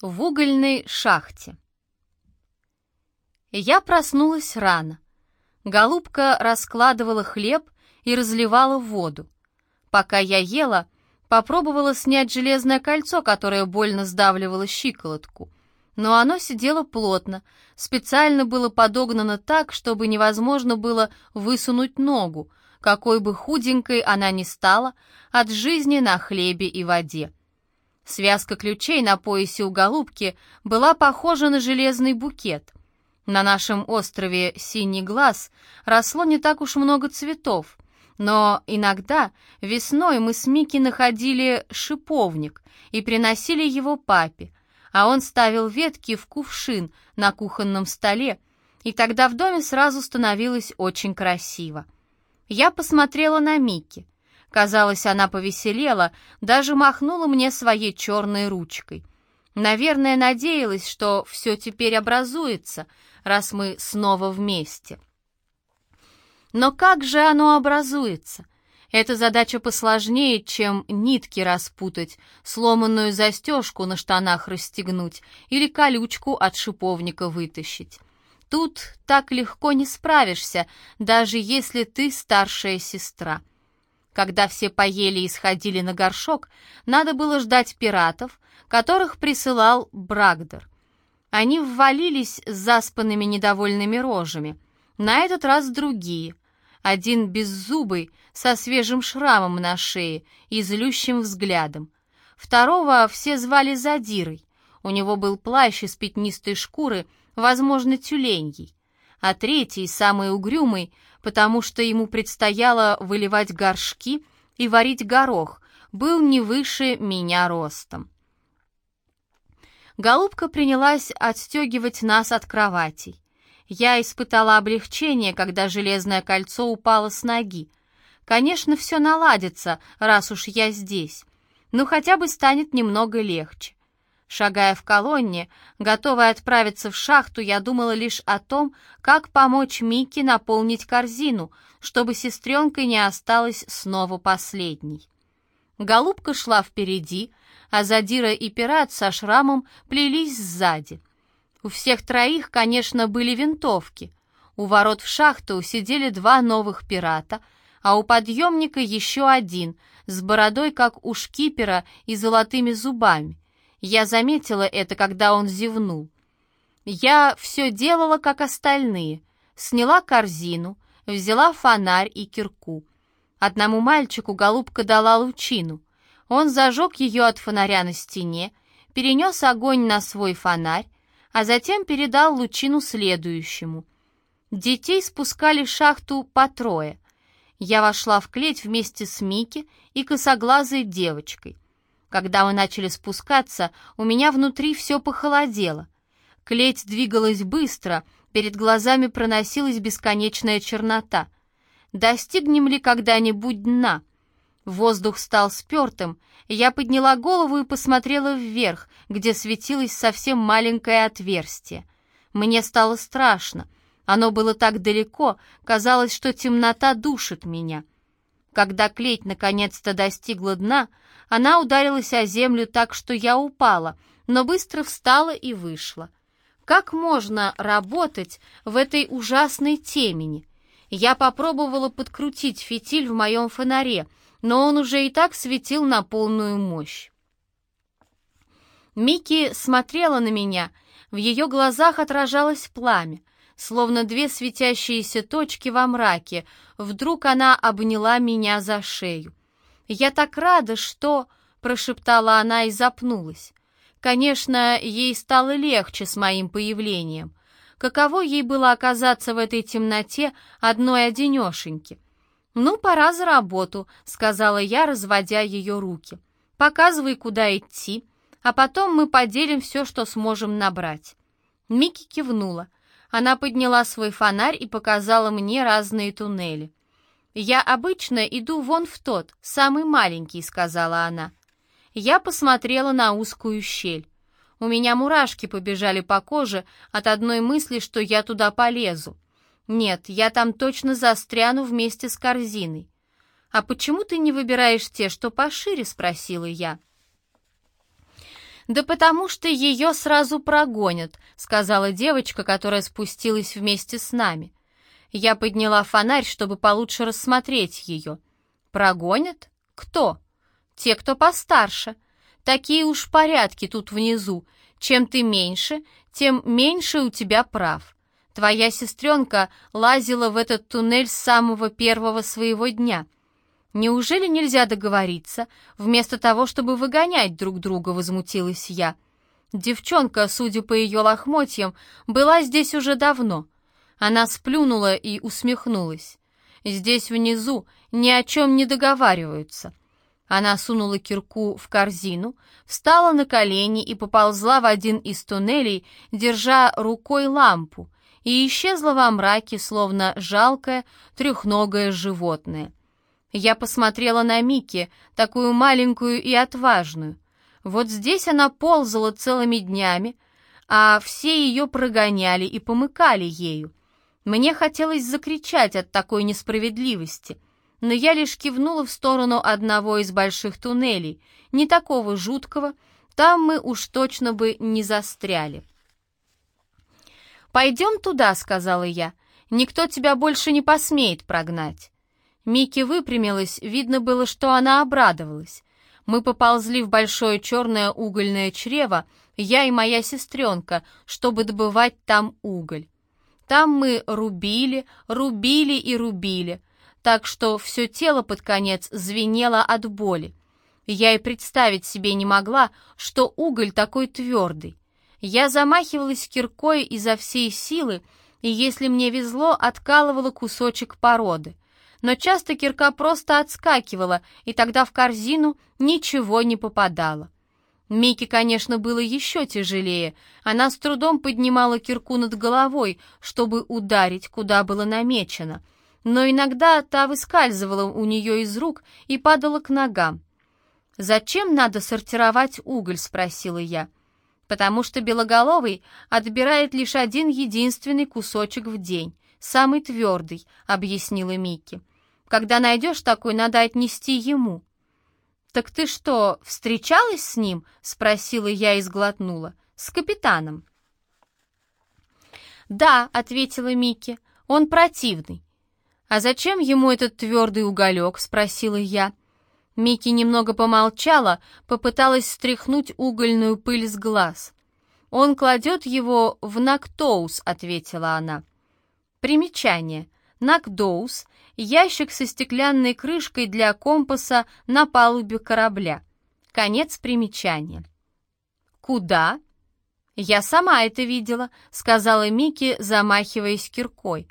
В угольной шахте. Я проснулась рано. Голубка раскладывала хлеб и разливала воду. Пока я ела, попробовала снять железное кольцо, которое больно сдавливало щиколотку. Но оно сидело плотно, специально было подогнано так, чтобы невозможно было высунуть ногу, какой бы худенькой она ни стала, от жизни на хлебе и воде. Связка ключей на поясе у голубки была похожа на железный букет. На нашем острове Синий Глаз росло не так уж много цветов, но иногда весной мы с Микки находили шиповник и приносили его папе, а он ставил ветки в кувшин на кухонном столе, и тогда в доме сразу становилось очень красиво. Я посмотрела на Микки — Казалось, она повеселела, даже махнула мне своей черной ручкой. Наверное, надеялась, что все теперь образуется, раз мы снова вместе. Но как же оно образуется? Эта задача посложнее, чем нитки распутать, сломанную застежку на штанах расстегнуть или колючку от шиповника вытащить. Тут так легко не справишься, даже если ты старшая сестра. Когда все поели и сходили на горшок, надо было ждать пиратов, которых присылал Брагдер. Они ввалились с заспанными недовольными рожами. На этот раз другие. Один беззубый, со свежим шрамом на шее и злющим взглядом. Второго все звали Задирой. У него был плащ из пятнистой шкуры, возможно, тюленьей. А третий, самый угрюмый, потому что ему предстояло выливать горшки и варить горох, был не выше меня ростом. Голубка принялась отстегивать нас от кроватей. Я испытала облегчение, когда железное кольцо упало с ноги. Конечно, все наладится, раз уж я здесь. но хотя бы станет немного легче. Шагая в колонне, готовая отправиться в шахту, я думала лишь о том, как помочь Микки наполнить корзину, чтобы сестренка не осталась снова последней. Голубка шла впереди, а Задира и пират со шрамом плелись сзади. У всех троих, конечно, были винтовки. У ворот в шахту сидели два новых пирата, а у подъемника еще один, с бородой, как у шкипера и золотыми зубами — я заметила это, когда он зевнул. Я все делала, как остальные. Сняла корзину, взяла фонарь и кирку. Одному мальчику голубка дала лучину. Он зажег ее от фонаря на стене, перенес огонь на свой фонарь, а затем передал лучину следующему. Детей спускали в шахту по трое. Я вошла в клеть вместе с Мики и косоглазой девочкой — когда мы начали спускаться, у меня внутри все похолодело. Клеть двигалась быстро, перед глазами проносилась бесконечная чернота. Достигнем ли когда-нибудь дна? Воздух стал спертым, я подняла голову и посмотрела вверх, где светилось совсем маленькое отверстие. Мне стало страшно. Оно было так далеко, казалось, что темнота душит меня. Когда клеть наконец-то достигла дна, она ударилась о землю так, что я упала, но быстро встала и вышла. Как можно работать в этой ужасной темени? Я попробовала подкрутить фитиль в моем фонаре, но он уже и так светил на полную мощь. Микки смотрела на меня, в ее глазах отражалось пламя, словно две светящиеся точки во мраке. Вдруг она обняла меня за шею. «Я так рада, что...» — прошептала она и запнулась. Конечно, ей стало легче с моим появлением. Каково ей было оказаться в этой темноте одной одинешеньки? «Ну, пора за работу», — сказала я, разводя ее руки. «Показывай, куда идти, а потом мы поделим все, что сможем набрать». Микки кивнула. Она подняла свой фонарь и показала мне разные туннели. «Я обычно иду вон в тот, самый маленький», — сказала она. Я посмотрела на узкую щель. У меня мурашки побежали по коже от одной мысли, что я туда полезу. Нет, я там точно застряну вместе с корзиной. «А почему ты не выбираешь те, что пошире?» — спросила я. «Да потому что ее сразу прогонят», — сказала девочка, которая спустилась вместе с нами. Я подняла фонарь, чтобы получше рассмотреть ее. «Прогонят? Кто?» «Те, кто постарше. Такие уж порядки тут внизу. Чем ты меньше, тем меньше у тебя прав. Твоя сестренка лазила в этот туннель с самого первого своего дня. Неужели нельзя договориться, вместо того, чтобы выгонять друг друга, возмутилась я. Девчонка, судя по ее лохмотьям, была здесь уже давно. Она сплюнула и усмехнулась. Здесь внизу ни о чем не договариваются. Она сунула кирку в корзину, встала на колени и поползла в один из туннелей, держа рукой лампу, и исчезла во мраке, словно жалкое трехногое животное. Я посмотрела на Микки, такую маленькую и отважную. Вот здесь она ползала целыми днями, а все ее прогоняли и помыкали ею. Мне хотелось закричать от такой несправедливости — но я лишь кивнула в сторону одного из больших туннелей, не такого жуткого, там мы уж точно бы не застряли. «Пойдем туда», — сказала я, — «никто тебя больше не посмеет прогнать». Микки выпрямилась, видно было, что она обрадовалась. Мы поползли в большое черное угольное чрево, я и моя сестренка, чтобы добывать там уголь. Там мы рубили, рубили и рубили, так что все тело под конец звенело от боли. Я и представить себе не могла, что уголь такой твердый. Я замахивалась киркой изо всей силы, и если мне везло, откалывала кусочек породы. Но часто кирка просто отскакивала, и тогда в корзину ничего не попадало. Мике, конечно, было еще тяжелее. Она с трудом поднимала кирку над головой, чтобы ударить, куда было намечено — но иногда та выскальзывала у нее из рук и падала к ногам. «Зачем надо сортировать уголь?» — спросила я. «Потому что белоголовый отбирает лишь один единственный кусочек в день, самый твердый», — объяснила Микки. «Когда найдешь такой, надо отнести ему». «Так ты что, встречалась с ним?» — спросила я и сглотнула. «С капитаном». «Да», — ответила Микки, — «он противный. «А зачем ему этот твердый уголек?» — спросила я. Микки немного помолчала, попыталась стряхнуть угольную пыль с глаз. «Он кладет его в Нактоус», — ответила она. Примечание. Нактоус — ящик со стеклянной крышкой для компаса на палубе корабля. Конец примечания. «Куда?» «Я сама это видела», — сказала Микки, замахиваясь киркой.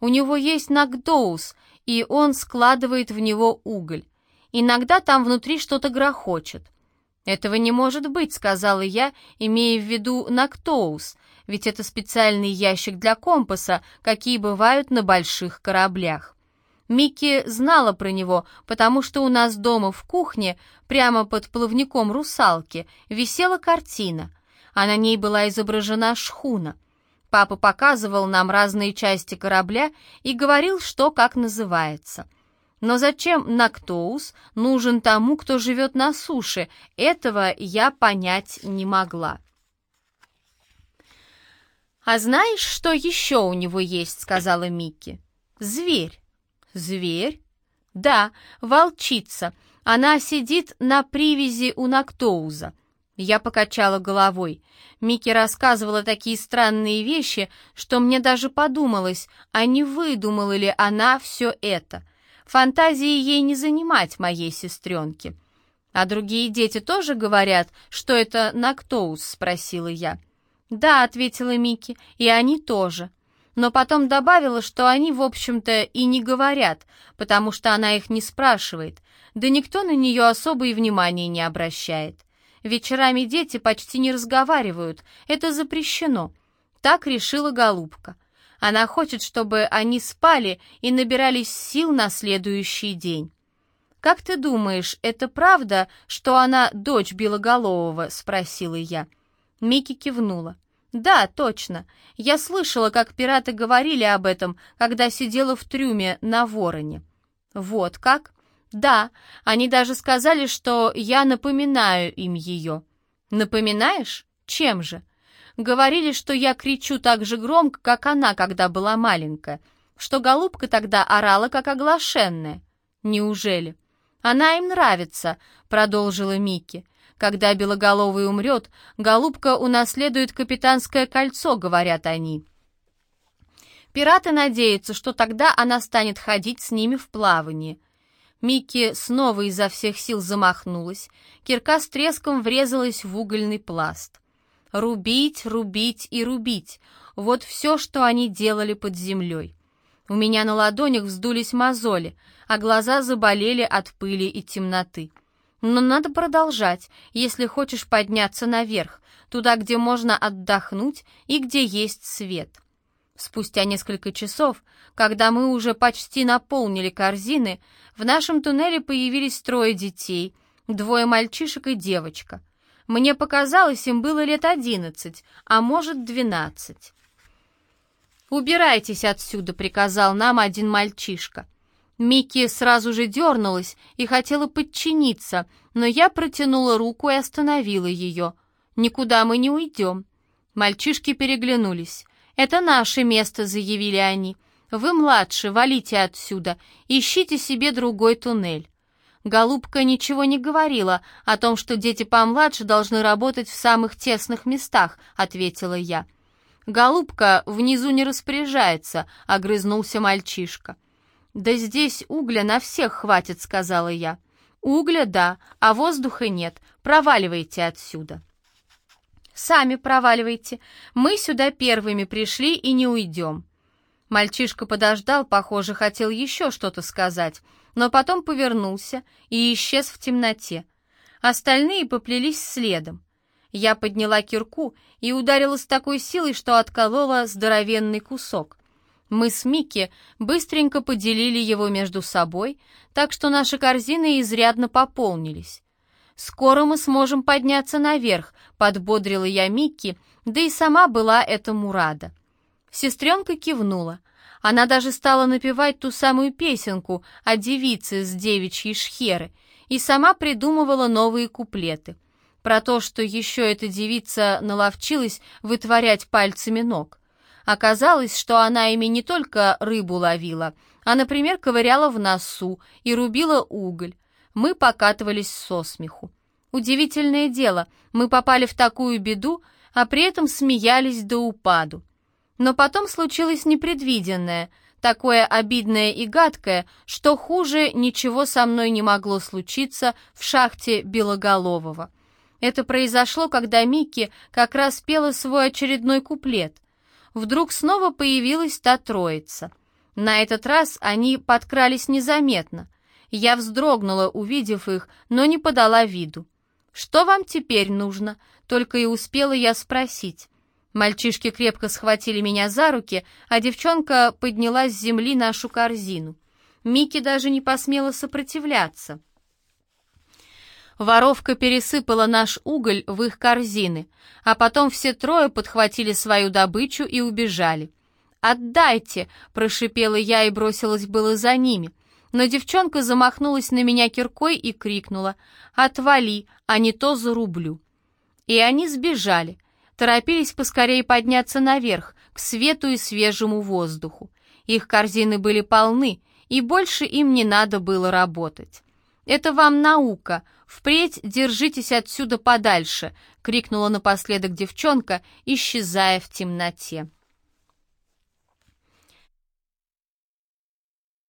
У него есть нагдоус, и он складывает в него уголь. Иногда там внутри что-то грохочет. «Этого не может быть», — сказала я, имея в виду нактоус, ведь это специальный ящик для компаса, какие бывают на больших кораблях. Микки знала про него, потому что у нас дома в кухне, прямо под плавником русалки, висела картина, а на ней была изображена шхуна — Папа показывал нам разные части корабля и говорил, что как называется. Но зачем Нактоус нужен тому, кто живет на суше, этого я понять не могла. «А знаешь, что еще у него есть?» — сказала Микки. «Зверь». «Зверь?» «Да, волчица. Она сидит на привязи у Нактоуза. Я покачала головой. Микки рассказывала такие странные вещи, что мне даже подумалось, а не выдумала ли она все это. Фантазии ей не занимать моей сестренке. «А другие дети тоже говорят, что это Нактоус?» — спросила я. «Да», — ответила Микки, — «и они тоже». Но потом добавила, что они, в общем-то, и не говорят, потому что она их не спрашивает, да никто на нее особо и внимания не обращает. Вечерами дети почти не разговаривают, это запрещено. Так решила голубка. Она хочет, чтобы они спали и набирались сил на следующий день. «Как ты думаешь, это правда, что она дочь Белоголового?» — спросила я. Микки кивнула. «Да, точно. Я слышала, как пираты говорили об этом, когда сидела в трюме на Вороне». «Вот как?» «Да, они даже сказали, что я напоминаю им ее». Напоминаешь? Чем же? Говорили, что я кричу так же громко, как она, когда была маленькая, что голубка тогда орала, как оглашенная. Неужели? Она им нравится, продолжила Микки. Когда Белоголовый умрет, голубка унаследует капитанское кольцо, говорят они. Пираты надеются, что тогда она станет ходить с ними в плавание. Микки снова изо всех сил замахнулась, кирка с треском врезалась в угольный пласт. Рубить, рубить и рубить — вот все, что они делали под землей. У меня на ладонях вздулись мозоли, а глаза заболели от пыли и темноты. Но надо продолжать, если хочешь подняться наверх, туда, где можно отдохнуть и где есть свет. Спустя несколько часов, когда мы уже почти наполнили корзины, в нашем туннеле появились трое детей, двое мальчишек и девочка. Мне показалось, им было лет одиннадцать, а может, двенадцать. «Убирайтесь отсюда», — приказал нам один мальчишка. Микки сразу же дернулась и хотела подчиниться, но я протянула руку и остановила ее. «Никуда мы не уйдем». Мальчишки переглянулись. «Это наше место», — заявили они. «Вы младше, валите отсюда, ищите себе другой туннель». Голубка ничего не говорила о том, что дети помладше должны работать в самых тесных местах, ответила я. Голубка внизу не распоряжается, огрызнулся мальчишка. Да здесь угля на всех хватит, сказала я. Угля, да, а воздуха нет. Проваливайте отсюда. Сами проваливайте. Мы сюда первыми пришли и не уйдем». Мальчишка подождал, похоже, хотел еще что-то сказать, но потом повернулся и исчез в темноте. Остальные поплелись следом. Я подняла кирку и ударила с такой силой, что отколола здоровенный кусок. Мы с Микки быстренько поделили его между собой, так что наши корзины изрядно пополнились. «Скоро мы сможем подняться наверх», — подбодрила я Микки, да и сама была этому рада. Сестренка кивнула. Она даже стала напевать ту самую песенку о девице с девичьей шхеры и сама придумывала новые куплеты. Про то, что еще эта девица наловчилась вытворять пальцами ног. Оказалось, что она ими не только рыбу ловила, а, например, ковыряла в носу и рубила уголь мы покатывались со смеху. Удивительное дело, мы попали в такую беду, а при этом смеялись до упаду. Но потом случилось непредвиденное, такое обидное и гадкое, что хуже ничего со мной не могло случиться в шахте Белоголового. Это произошло, когда Микки как раз пела свой очередной куплет. Вдруг снова появилась та троица. На этот раз они подкрались незаметно. Я вздрогнула, увидев их, но не подала виду. «Что вам теперь нужно?» Только и успела я спросить. Мальчишки крепко схватили меня за руки, а девчонка подняла с земли нашу корзину. Микки даже не посмела сопротивляться. Воровка пересыпала наш уголь в их корзины, а потом все трое подхватили свою добычу и убежали. «Отдайте!» — прошипела я и бросилась было за ними но девчонка замахнулась на меня киркой и крикнула «Отвали, а не то зарублю». И они сбежали, торопились поскорее подняться наверх, к свету и свежему воздуху. Их корзины были полны, и больше им не надо было работать. «Это вам наука, впредь держитесь отсюда подальше», — крикнула напоследок девчонка, исчезая в темноте.